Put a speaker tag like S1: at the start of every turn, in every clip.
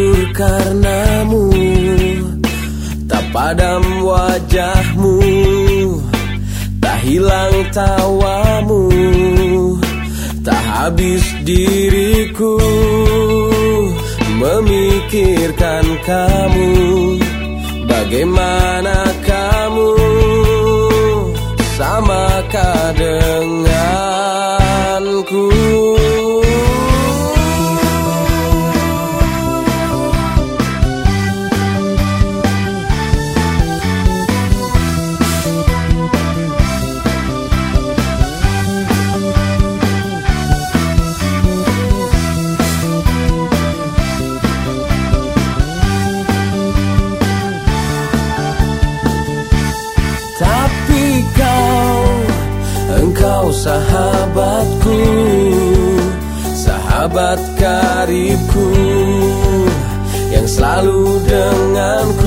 S1: tidur karenamu Tak padam wajahmu Tak hilang tawamu Tak habis diriku Memikirkan kamu. Bagaimana kamu? Samakah denganku Engkau sahabatku Sahabat karibku Yang selalu denganku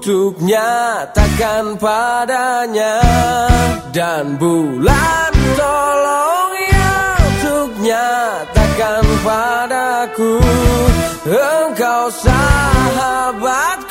S1: untuk nyatakan padanya. Dan bulan tolong ya untuk nyatakan padaku. Engkau sahabatku